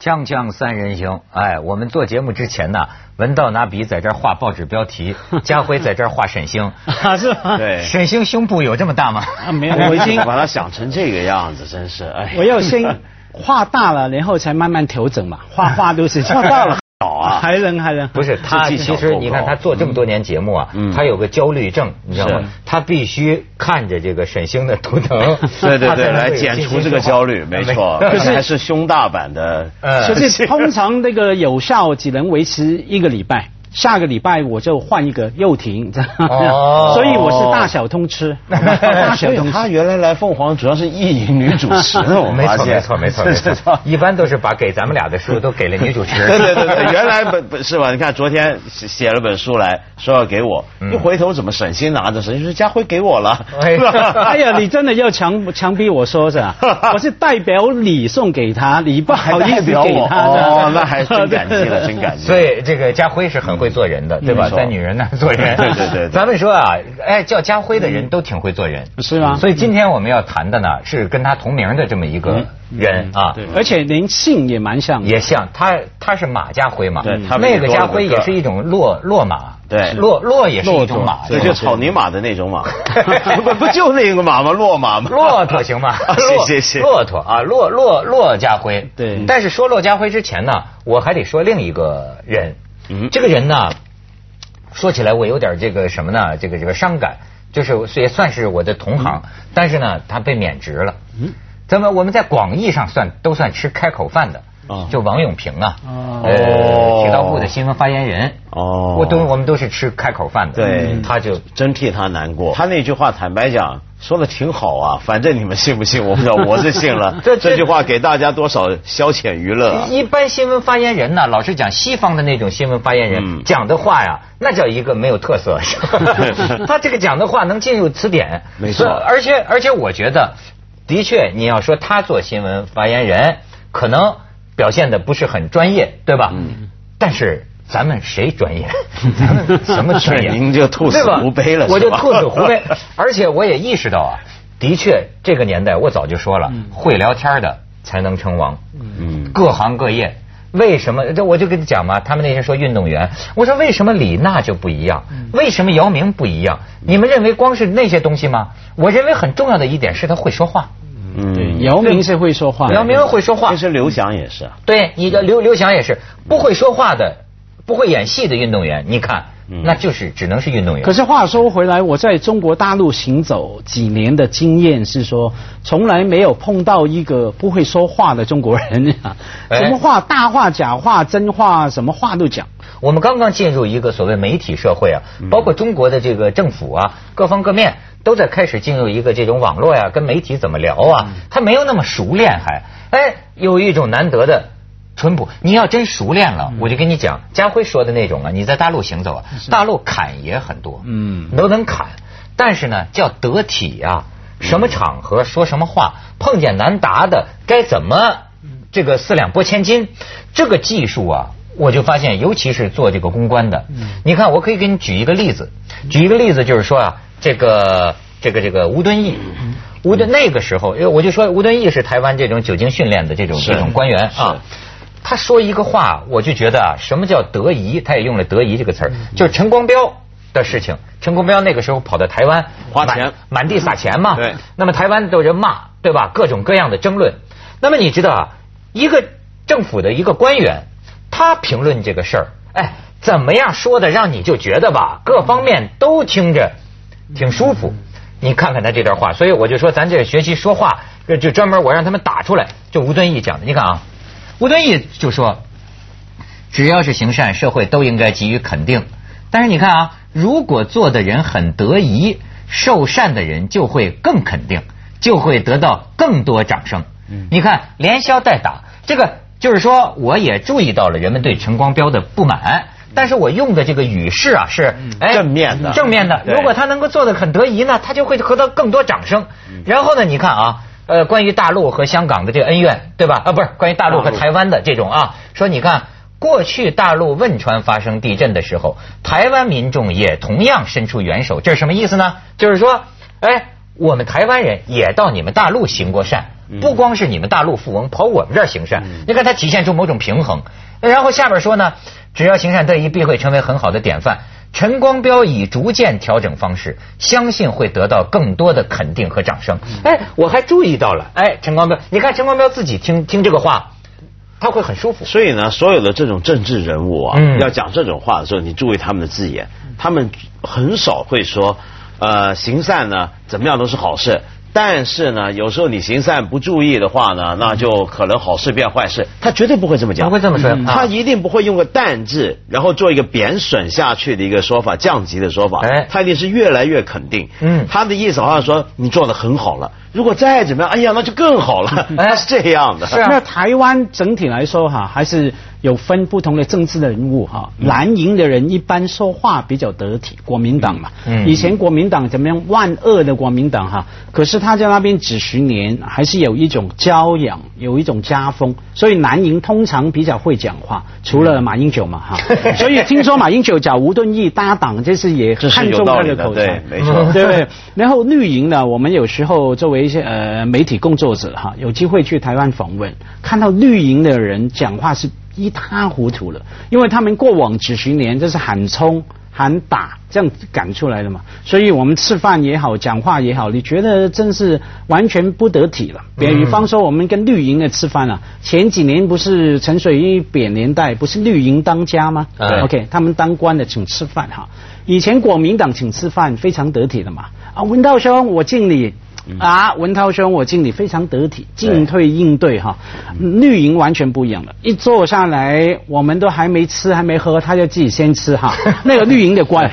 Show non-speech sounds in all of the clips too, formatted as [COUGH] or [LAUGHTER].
锵锵三人行，哎，我们做节目之前呢，文道拿笔在这儿画报纸标题，[LAUGHS] 家辉在这儿画沈星，啊是吗？对沈星胸部有这么大吗？啊没有，我已经把它想成这个样子，真是哎。我要先画大了，然后才慢慢调整嘛。画画都是画大了 [LAUGHS] 还能还能不是他，其实你看他做这么多年节目啊，嗯他有个焦虑症，你知道吗？他必须看着这个沈星的图腾，[LAUGHS] 对对对，来减除这个焦虑，没错。可可是还是胸大版的，呃 [LAUGHS] 可是通常那个有效只能维持一个礼拜，下个礼拜我就换一个又停，这 [LAUGHS] 样哦所以我是大小通吃，[LAUGHS] 大小所以通吃。他原来来凤凰主要是意淫女主持的，我 [LAUGHS] 没错发现没错没错没是错，一般都是把给咱们俩的书都给了女主持。对对对对，原来本本是吧？你看昨天写写了本书来说要给我，嗯一回头怎么沈星拿着，沈星说家辉给我了，哎呀哎呀，你真的要强强逼我说是吧？我是代表你送给他，你不好意思给他的。哦，那还真感激了，真感激。所以这个家辉是很会做人的，对吧？在女人那儿做人。[LAUGHS] 对对对对咱们说啊，哎，叫家辉的人都挺会做人，是吗？所以今天我们要谈的呢，是跟他同名的这么一个人啊。对，而且连姓也蛮像。也像他，他是马家辉嘛，对他们那个家辉也是一种骆骆马，对骆骆也是一种马，对，吧就草泥马的那种马，[LAUGHS] 不 [LAUGHS] 不就那个马吗？骆马吗？骆驼行吗？骆谢谢谢。骆驼啊，骆骆骆家辉。对但是说骆家辉之前呢，我还得说另一个人。嗯这个人呢，说起来我有点这个什么呢？这个这个伤感，就是也算是我的同行，但是呢，他被免职了。嗯咱们我们在广义上算都算吃开口饭的。啊就王永平啊，哦呃，铁道部的新闻发言人。哦我都我们都是吃开口饭的。对他就真替他难过。他那句话，坦白讲，说的挺好啊。反正你们信不信，我不知道，[LAUGHS] 我是信了。这这这句话给大家多少消遣娱乐啊？一般新闻发言人呢，老是讲，西方的那种新闻发言人、嗯讲的话呀，那叫一个没有特色。[LAUGHS] 他这个讲的话能进入词典，没错而且而且我觉得，的确，你要说他做新闻发言人，可能表现的不是很专业，对吧？嗯但是。咱们谁专业？[LAUGHS] 咱们什么专业？是您就兔死狐悲了我就兔死狐悲。[LAUGHS] 而且我也意识到啊，的确，这个年代我早就说了，会聊天的才能称王。嗯，各行各业。为什么？这我就跟你讲嘛，他们那些说运动员，我说为什么李娜就不一样？为什么姚明不一样？你们认为光是那些东西吗？我认为很重要的一点是他会说话。嗯对，姚明是会说话的。姚明会说话其，实刘翔也是啊。对你的刘刘翔也是不会说话的，不会演戏的运动员。你看，嗯那就是只能是运动员。可是话说回来，我在中国大陆行走几年的经验是说，从来没有碰到一个不会说话的中国人啊，哎什么话大话、假话、真话，什么话都讲。我们刚刚进入一个所谓媒体社会啊，包括中国的这个政府啊，各方各面都在开始进入一个这种网络呀、跟媒体怎么聊啊，他没有那么熟练还，哎，有一种难得的。淳朴，你要真熟练了，我就跟你讲，家辉说的那种啊，你在大陆行走啊，大陆砍也很多，嗯。都能砍，但是呢，叫得体呀、什么场合说什么话，碰见难答的该怎么这个四两拨千斤，这个技术啊，我就发现，尤其是做这个公关的，你看，我可以给你举一个例子，举一个例子就是说啊，这个这个这个吴敦义。吴敦那个时候，因为我就说吴敦义是台湾这种久经训练的这种这种官员啊，他说一个话，我就觉得啊，什么叫得宜？他也用了“得宜”这个词儿，就是陈光标的事情。陈光标那个时候跑到台湾花钱满满地撒钱嘛，对那么台湾都人骂，对吧？各种各样的争论。那么你知道啊，一个政府的一个官员，他评论这个事儿，哎，怎么样说的，让你就觉得吧，各方面都听着挺舒服。你看看他这段话，所以我就说，咱这学习说话，这就专门我让他们打出来，就吴敦义讲的。你看啊，吴敦义就说，只要是行善，社会都应该给予肯定。但是你看啊，如果做的人很得宜，受善的人就会更肯定，就会得到更多掌声。你看连消带打，这个就是说，我也注意到了人们对陈光标的不满。但是我用的这个语势啊，是哎正面的正面的。如果他能够做的很得宜呢，他就会得到更多掌声。然后呢，你看啊，呃，关于大陆和香港的这个恩怨，对吧？啊，不是关于大陆和台湾的这种啊，说你看。过去大陆汶川发生地震的时候，台湾民众也同样伸出援手，这是什么意思呢？就是说，哎，我们台湾人也到你们大陆行过善，不光是你们大陆富翁跑我们这儿行善，你看它体现出某种平衡。然后下边说呢，只要行善得一，必会成为很好的典范。陈光标已逐渐调整方式，相信会得到更多的肯定和掌声。哎，我还注意到了，哎，陈光标，你看陈光标自己听听这个话，他会很舒服。所以呢，所有的这种政治人物啊，嗯要讲这种话的时候，你注意他们的字眼，他们很少会说，呃，行善呢怎么样都是好事。但是呢，有时候你行善不注意的话呢，那就可能好事变坏事。他绝对不会这么讲，不会这么说啊他一定不会用个淡字，然后做一个贬损下去的一个说法，降级的说法。哎他一定是越来越肯定。嗯他的意思好像说你做的很好了，如果再怎么样，哎呀，那就更好了。哎 [LAUGHS] 他是这样的。是啊那台湾整体来说哈，还是有分不同的政治人物哈。蓝营的人一般说话比较得体，国民党嘛。嗯以前国民党怎么样？万恶的国民党哈，可是他在那边几十年，还是有一种教养，有一种家风，所以蓝营通常比较会讲话，除了马英九嘛哈。所以听说马英九找吴敦义搭档，这是也看中他的口才，没错对不对？然后绿营呢，我们有时候作为一些呃媒体工作者哈，有机会去台湾访问，看到绿营的人讲话是一塌糊涂了，因为他们过往几十年就是喊冲。喊打这样赶出来的嘛，所以我们吃饭也好，讲话也好，你觉得真是完全不得体了。比方说，我们跟绿营的吃饭啊，前几年不是陈水扁年代，不是绿营当家吗？对 OK，他们当官的请吃饭哈。以前国民党请吃饭非常得体的嘛，啊，文道兄我敬你。啊，文涛兄，我敬你非常得体，进退应对哈。绿营完全不一样了，一坐下来，我们都还没吃还没喝，他就自己先吃哈。[LAUGHS] 那个绿营的官，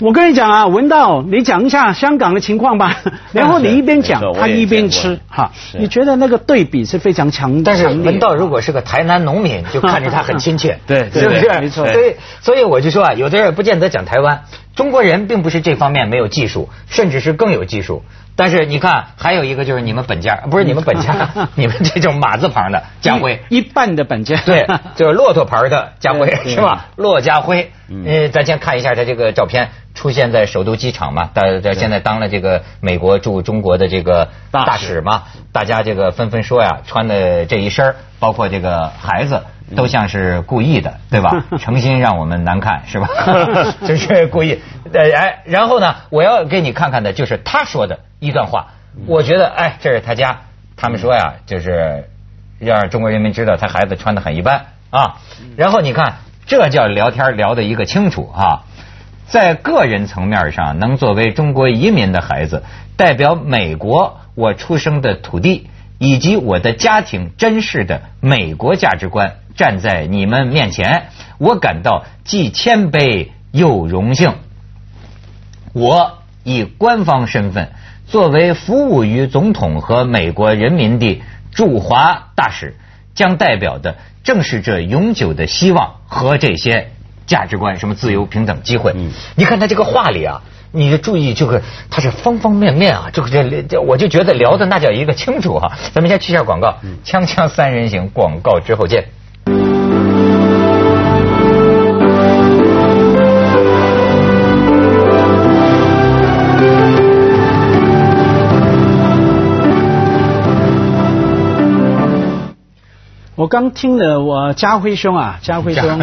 我跟你讲啊，文道，你讲一下香港的情况吧。[LAUGHS] 然后你一边讲，他一边吃哈。你觉得那个对比是非常强，但是文道如果是个台南农民，就看着他很亲切，[LAUGHS] 对对是不是？没错所以所以我就说啊，有的人不见得讲台湾，中国人并不是这方面没有技术，甚至是更有技术。但是你看，还有一个就是你们本家，不是你们本家，[LAUGHS] 你们这种马字旁的家辉。一半的本家，对，就是骆驼牌的 [LAUGHS] 家辉是吧？骆家辉，嗯呃，咱先看一下他这个照片，出现在首都机场嘛，大家现在当了这个美国驻中国的这个大使嘛，大家这个纷纷说呀，穿的这一身儿包括这个孩子。都像是故意的，对吧？[LAUGHS] 诚心让我们难看，是吧？[LAUGHS] 就是故意。呃，哎，然后呢，我要给你看看的就是他说的一段话，我觉得，哎，这是他家，他们说呀，就是要让中国人民知道他孩子穿的很一般啊。然后你看，这叫聊天聊的一个清楚啊。在个人层面上，能作为中国移民的孩子，代表美国我出生的土地以及我的家庭珍视的美国价值观，站在你们面前，我感到既谦卑又荣幸。我以官方身份，作为服务于总统和美国人民的驻华大使，将代表的正是这永久的希望和这些价值观，什么自由、平等、机会。嗯你看他这个话里啊，你的注意这个，它是方方面面啊，这个这这，我就觉得聊的那叫一个清楚哈、咱们先去一下广告，锵锵三人行，广告之后见。我刚听了我家辉兄啊，家辉兄，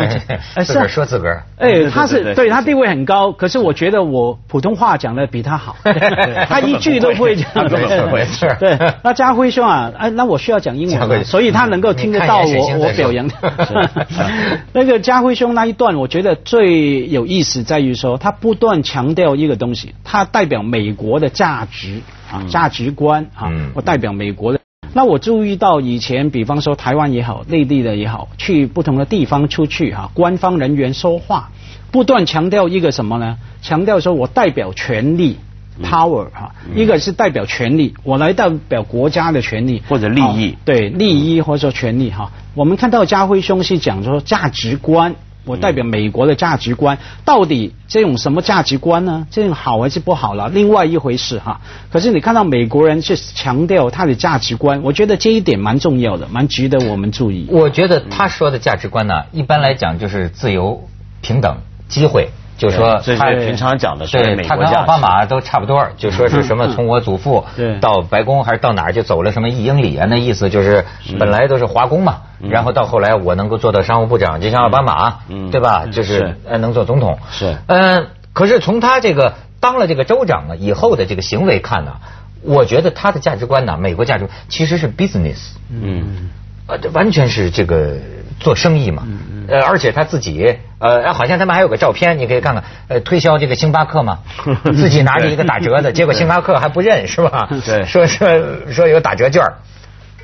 哎自个说自个儿。哎，他是对他地位很高，可是我觉得我普通话讲的比他好，[LAUGHS] 他一句都不会讲。他根本不会是对，那家辉兄啊，哎，那我需要讲英文所以他能够听得到我我表扬。他。[LAUGHS] 那个家辉兄那一段，我觉得最有意思在于说，他不断强调一个东西，他代表美国的价值啊，价值观啊嗯，我代表美国的。那我注意到以前，比方说台湾也好，内地的也好，去不同的地方出去哈、官方人员说话，不断强调一个什么呢？强调说我代表权力。power 哈、一个是代表权力，我来代表国家的权利或者利益哦对利益或者说权利哈。我们看到家辉兄是讲说价值观，我代表美国的价值观，到底这种什么价值观呢？这种好还是不好了？另外一回事哈。可是你看到美国人去强调他的价值观，我觉得这一点蛮重要的，蛮值得我们注意。我觉得他说的价值观呢，一般来讲就是自由、平等、机会、就说这他是平常讲的是对美国他跟奥巴马都差不多，就说是什么从我祖父对。到白宫还是到哪儿就走了什么一英里啊？那意思就是本来都是华工嘛，然后到后来我能够做到商务部长，就像奥巴马，嗯。对吧？就是能做总统。是。嗯，可是从他这个当了这个州长啊以后的这个行为看呢，我觉得他的价值观呢，美国价值观其实是 business，嗯。呃，这完全是这个做生意嘛。呃，而且他自己，呃，好像他们还有个照片，你可以看看，呃，推销这个星巴克嘛，[LAUGHS] 自己拿着一个打折的，结果星巴克还不认是吧？对说说说有打折券儿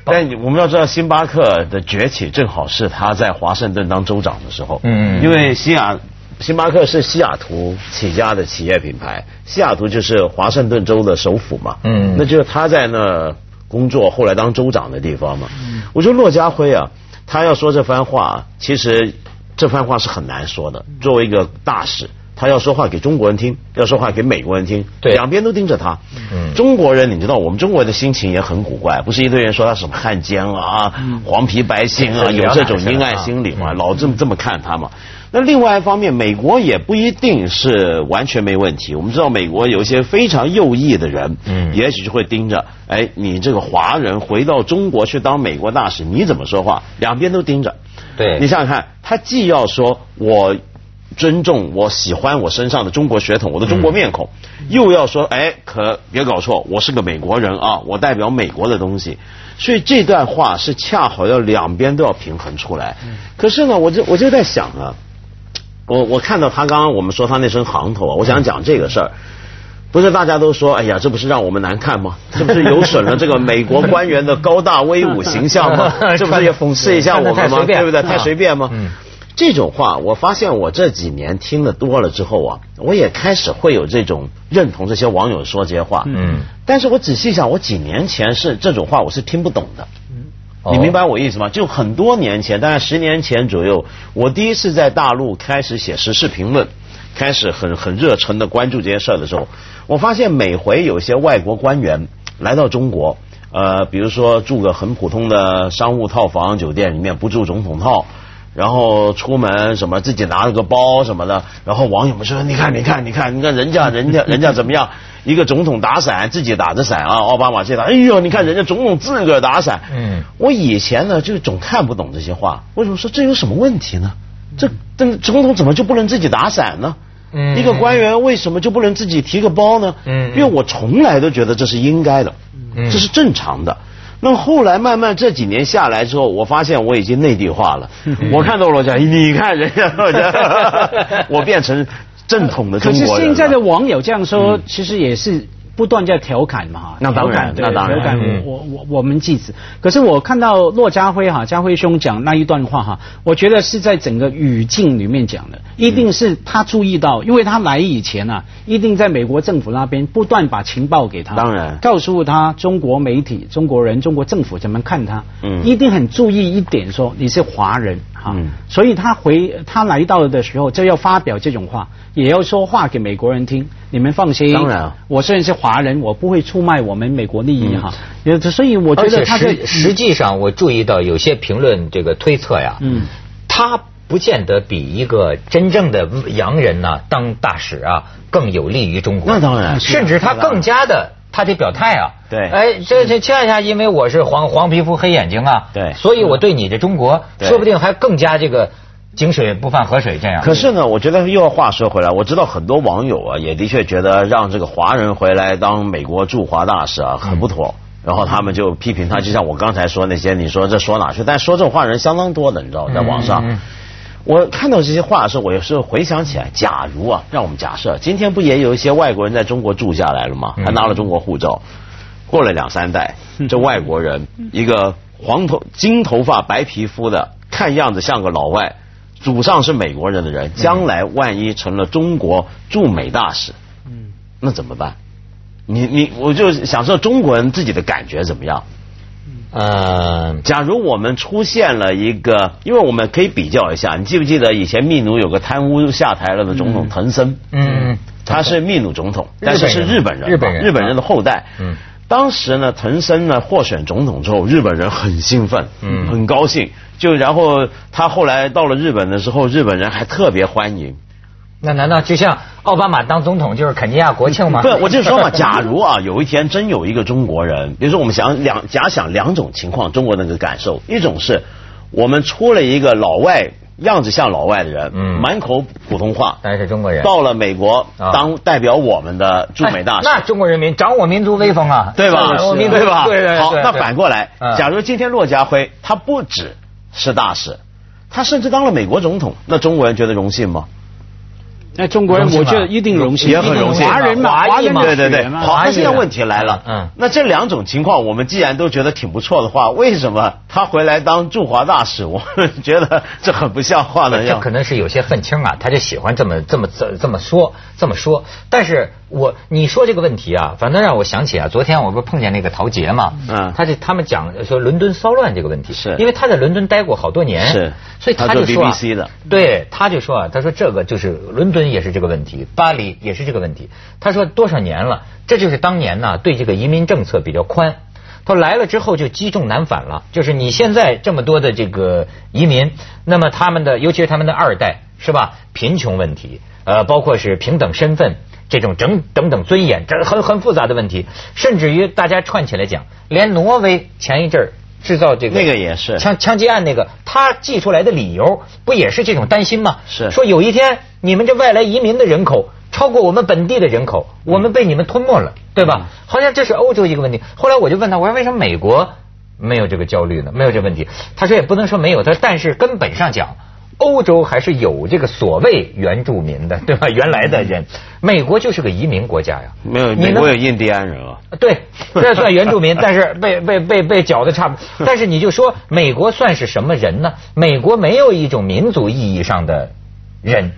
但我们要知道，星巴克的崛起正好是他在华盛顿当州长的时候。嗯嗯因为西雅星巴克是西雅图起家的企业品牌，西雅图就是华盛顿州的首府嘛。嗯那就是他在那工作，后来当州长的地方嘛。我觉得骆家辉啊，他要说这番话，其实这番话是很难说的。作为一个大使。他要说话给中国人听，要说话给美国人听，对两边都盯着他。嗯中国人，你知道，我们中国人的心情也很古怪，不是一堆人说他什么汉奸啊、黄皮白心啊，嗯有这种阴暗心理嘛，嗯老这么这么看他嘛。那另外一方面，美国也不一定是完全没问题。我们知道，美国有一些非常右翼的人，嗯也许就会盯着，哎，你这个华人回到中国去当美国大使，你怎么说话？两边都盯着。对你想想看，他既要说我尊重、我喜欢我身上的中国血统、我的中国面孔，又要说，哎，可别搞错，我是个美国人啊，我代表美国的东西。所以这段话是恰好要两边都要平衡出来。可是呢，我就我就在想啊，我我看到他刚刚我们说他那身行头啊，我想讲这个事儿。不是大家都说，哎呀，这不是让我们难看吗？[LAUGHS] 这不是有损了这个美国官员的高大威武形象吗？[LAUGHS] 这不是也讽刺一下我们吗？对不对？啊太随便吗？嗯这种话，我发现我这几年听的多了之后啊，我也开始会有这种认同这些网友说这些话。嗯，但是我仔细想，我几年前是这种话我是听不懂的。嗯你明白我意思吗？就很多年前，大概十年前左右，我第一次在大陆开始写时事评论，开始很很热忱的关注这些事儿的时候，我发现每回有些外国官员 [TSK] 来到中国，呃，比如说住个很普通的商务套房酒店里面，不住总统套。然后出门什么自己拿了个包什么的，然后网友们说：“你看，你看，你看，你看人家人家人家怎么样？一个总统打伞，自己打着伞啊，奥巴马这打，哎呦，你看人家总统自个儿打伞。”嗯我以前呢就总看不懂这些话，为什么说这有什么问题呢？这这总统怎么就不能自己打伞呢？嗯一个官员为什么就不能自己提个包呢？嗯因为我从来都觉得这是应该的，嗯这是正常的。那后来慢慢这几年下来之后，我发现我已经内地化了。我看到罗家，你看人家罗家，[LAUGHS] 我变成正统的中可是国人了。现在的网友这样说，其实也是不断在调侃嘛，哈。那当然调侃对那当然调侃嗯我我我我们记者。可是我看到骆家辉哈，家辉兄讲那一段话哈，我觉得是在整个语境里面讲的，一定是他注意到，因为他来以前啊，一定在美国政府那边不断把情报给他，当然告诉他中国媒体、中国人、中国政府怎么看他，嗯一定很注意一点，说你是华人哈，嗯所以他回他来到的时候就要发表这种话，也要说话给美国人听。你们放心，当然啊我虽然是华人，我不会出卖我们美国利益嗯哈。也所以我觉得他在实实际上，我注意到有些评论这个推测呀，嗯，他不见得比一个真正的洋人呢当大使啊更有利于中国。那当然甚至他更加的。他得表态啊！对哎，这这恰恰因为我是黄黄皮肤黑眼睛啊，对所以我对你的中国，说不定还更加这个井水不犯河水这样。可是呢，我觉得又要话说回来，我知道很多网友啊，也的确觉得让这个华人回来当美国驻华大使啊，很不妥。然后他们就批评他，就像我刚才说那些，你说这说哪去？但说这种话人相当多的，你知道，在网上。嗯嗯嗯我看到这些话的时候，我有时候回想起来，假如啊，让我们假设，今天不也有一些外国人在中国住下来了吗？嗯还拿了中国护照，过了两三代，这外国人一个黄头金头发白皮肤的，看样子像个老外，祖上是美国人的人，将来万一成了中国驻美大使，嗯那怎么办？你你，我就想知道中国人自己的感觉怎么样？呃，假如我们出现了一个，因为我们可以比较一下，你记不记得以前秘鲁有个贪污下台了的总统藤森？嗯，他是秘鲁总统，但是是日本人，日本人日本人的后代。嗯，当时呢，藤森呢获选总统之后，日本人很兴奋，嗯很高兴。就然后他后来到了日本的时候，日本人还特别欢迎。那难道就像奥巴马当总统就是肯尼亚国庆吗？不，我就说嘛，[LAUGHS] 假如啊，有一天真有一个中国人，[LAUGHS] 比如说我们想两假想两种情况，中国那个感受，一种是我们出了一个老外样子像老外的人，嗯满口普通话，但是中国人到了美国啊当代表我们的驻美大使。哎那中国人民掌我民族威风啊，对吧？[LAUGHS] 对吧？对对对。好，那反过来嗯，假如今天骆家辉他不只是大使，他甚至当了美国总统，那中国人觉得荣幸吗？那中国人我觉得一定荣幸，也很荣幸。华人嘛，华裔嘛。对对对，好，那现在问题来了，嗯。嗯，那这两种情况，我们既然都觉得挺不错的话，为什么他回来当驻华大使，[LAUGHS] 我们觉得这很不像话呢？这可能是有些愤青啊，他就喜欢这么这么这这么说这么说。但是我你说这个问题啊，反正让我想起啊，昨天我不是碰见那个陶杰嘛，嗯他就他们讲说伦敦骚乱这个问题，是因为他在伦敦待过好多年，是所以他就说、啊、对，他就说啊，他说这个就是伦敦也是这个问题，巴黎也是这个问题。他说多少年了，这就是当年呢对这个移民政策比较宽。他说来了之后就积重难返了，就是你现在这么多的这个移民，那么他们的尤其是他们的二代是吧？贫穷问题，呃，包括是平等身份这种整等等尊严，这很很复杂的问题，甚至于大家串起来讲，连挪威前一阵儿制造这个那个也是枪枪击案那个，他寄出来的理由不也是这种担心吗？是说有一天你们这外来移民的人口超过我们本地的人口，我们被你们吞没了，对吧？好像这是欧洲一个问题。后来我就问他，我说为什么美国没有这个焦虑呢？没有这个问题？他说也不能说没有，他说但是根本上讲。欧洲还是有这个所谓原住民的，对吧？原来的人，美国就是个移民国家呀。没有，美国有印第安人啊。对，这算原住民，[LAUGHS] 但是被被被被搅的差不多。但是你就说美国算是什么人呢？美国没有一种民族意义上的人。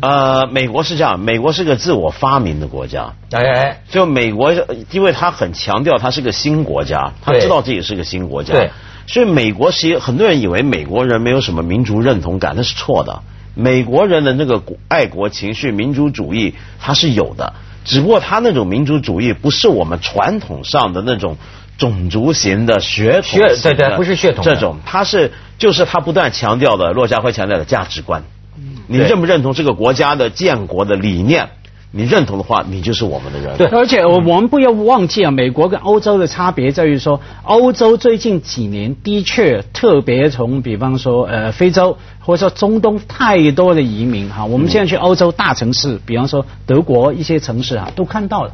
呃，美国是这样，美国是个自我发明的国家。哎哎，就美国，因为他很强调他是个新国家，他知道自己是个新国家，对，所以美国其实很多人以为美国人没有什么民族认同感，那是错的。美国人的那个爱国情绪、民族主义，他是有的，只不过他那种民族主义不是我们传统上的那种种族型的血统型的血对对不是血统这种，他是就是他不断强调的，骆家辉强调的价值观。你认不认同这个国家的建国的理念？你认同的话，你就是我们的人。对而且我我们不要忘记啊，美国跟欧洲的差别在于说，欧洲最近几年的确特别从比方说呃非洲或者说中东太多的移民哈，我们现在去欧洲大城市，比方说德国一些城市啊，都看到了。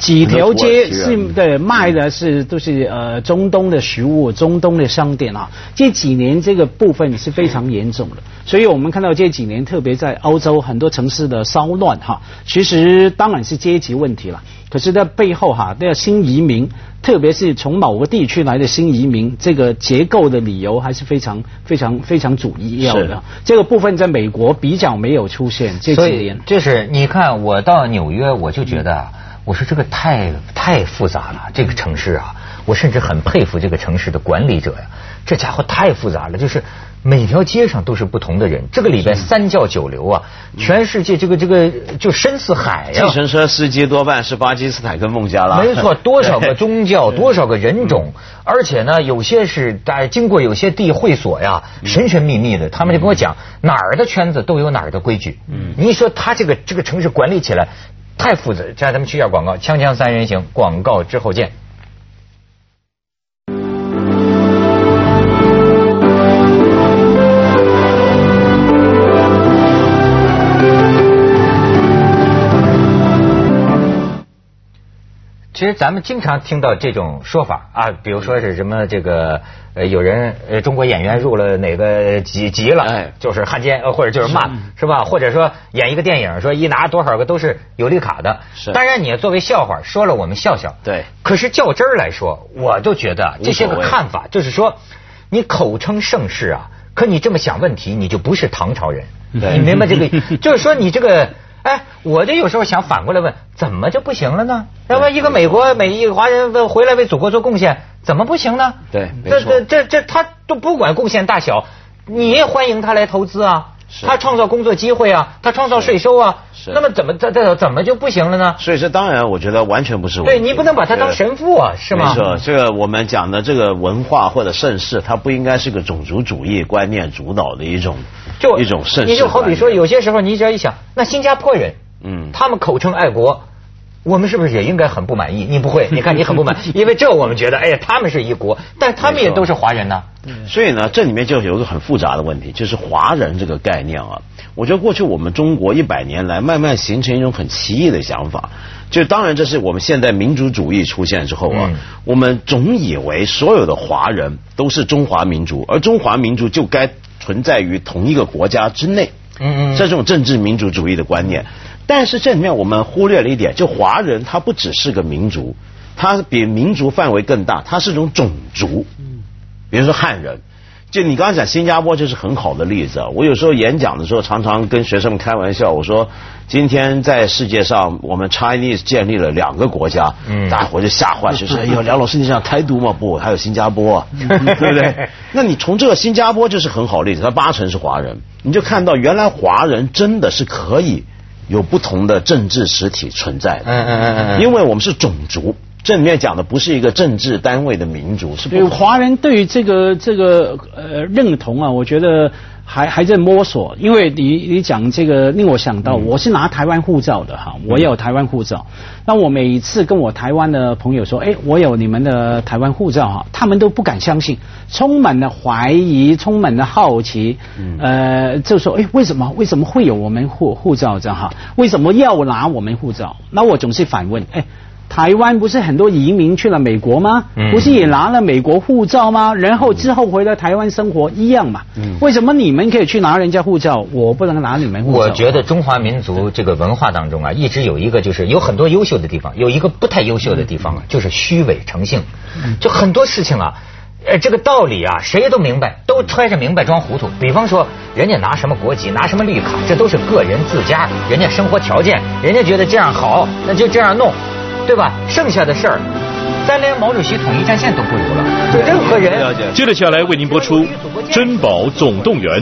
几条街是对卖的是都是呃中东的食物、中东的商店啊，这几年这个部分是非常严重的，所以我们看到这几年特别在欧洲很多城市的骚乱哈，其实当然是阶级问题了，可是在背后哈，那个新移民，特别是从某个地区来的新移民，这个结构的理由还是非常非常非常主要是。的，这个部分在美国比较没有出现这所以几年。这是你看，我到纽约，我就觉得啊，我说这个太太复杂了，这个城市啊，我甚至很佩服这个城市的管理者呀，这家伙太复杂了，就是。每条街上都是不同的人，这个里边三教九流啊，全世界这个这个就深似海呀、计程车司机多半是巴基斯坦跟孟加拉。没错，多少个宗教，[LAUGHS] 多少个人种，而且呢，有些是在经过有些地会所呀，神神秘秘的，他们就跟我讲哪儿的圈子都有哪儿的规矩。嗯，你说他这个这个城市管理起来太复杂，这样咱们去一下广告，锵锵三人行，广告之后见。其实咱们经常听到这种说法啊，比如说是什么这个呃，有人呃，中国演员入了哪个级级了，哎就是汉奸，呃或者就是骂是吧？或者说演一个电影，说一拿多少个都是有绿卡的。是当然你作为笑话说了，我们笑笑。对可是较真儿来说，我就觉得这些个看法，就是说你口称盛世啊，可你这么想问题，你就不是唐朝人。对你明白这个？[LAUGHS] 就是说你这个。哎，我就有时候想反过来问，怎么就不行了呢？要不然一个美国美裔华人为回来为祖国做贡献，怎么不行呢？对这这这这他都不管贡献大小，你也欢迎他来投资啊，是他创造工作机会啊，他创造税收啊，是那么怎么这这怎么就不行了呢？所以这当然，我觉得完全不是。对你不能把他当神父啊，是吗？没错，这个我们讲的这个文化或者盛世，它不应该是个种族主义观念主导的一种就一种盛世你就好比说，有些时候你只要一想，那新加坡人，嗯他们口称爱国。我们是不是也应该很不满意？你不会？[LAUGHS] 你看你很不满，因为这我们觉得，哎呀，他们是一国，但他们也都是华人呐。所以呢，这里面就有一个很复杂的问题，就是华人这个概念啊。我觉得过去我们中国一百年来慢慢形成一种很奇异的想法，就当然这是我们现在民族主义出现之后啊，嗯我们总以为所有的华人都是中华民族，而中华民族就该存在于同一个国家之内。嗯嗯这种政治民主主义的观念。但是这里面我们忽略了一点，就华人他不只是个民族，他比民族范围更大，他是一种种族。嗯比如说汉人，就你刚才讲新加坡就是很好的例子啊。我有时候演讲的时候，常常跟学生们开玩笑，我说今天在世界上，我们 Chinese 建立了两个国家，嗯大伙就吓坏，就是 [LAUGHS] 哎呦，梁老师你想台独吗？不，还有新加坡啊，对不对？[LAUGHS] 那你从这个新加坡就是很好例子，它八成是华人，你就看到原来华人真的是可以有不同的政治实体存在的。嗯嗯嗯嗯，因为我们是种族，这里面讲的不是一个政治单位的民族，是不对华人对于这个这个呃认同啊，我觉得还还在摸索。因为你你讲这个令我想到，我是拿台湾护照的哈，我也有台湾护照。那我每一次跟我台湾的朋友说，哎，我有你们的台湾护照哈，他们都不敢相信，充满了怀疑，充满了好奇，呃，就说哎，为什么为什么会有我们护护照这样哈？为什么要拿我们护照？那我总是反问，哎。台湾不是很多移民去了美国吗？嗯不是也拿了美国护照吗？然后之后回到台湾生活一样嘛？嗯为什么你们可以去拿人家护照，我不能拿你们护照？我觉得中华民族这个文化当中啊，一直有一个就是有很多优秀的地方，有一个不太优秀的地方啊，就是虚伪成性。就很多事情啊，呃，这个道理啊，谁都明白，都揣着明白装糊涂。比方说，人家拿什么国籍，拿什么绿卡，这都是个人自家，人家生活条件，人家觉得这样好，那就这样弄，对吧？剩下的事儿，咱连毛主席统一战线都不如了，就任何人。接着下来为您播出《珍宝总动员》。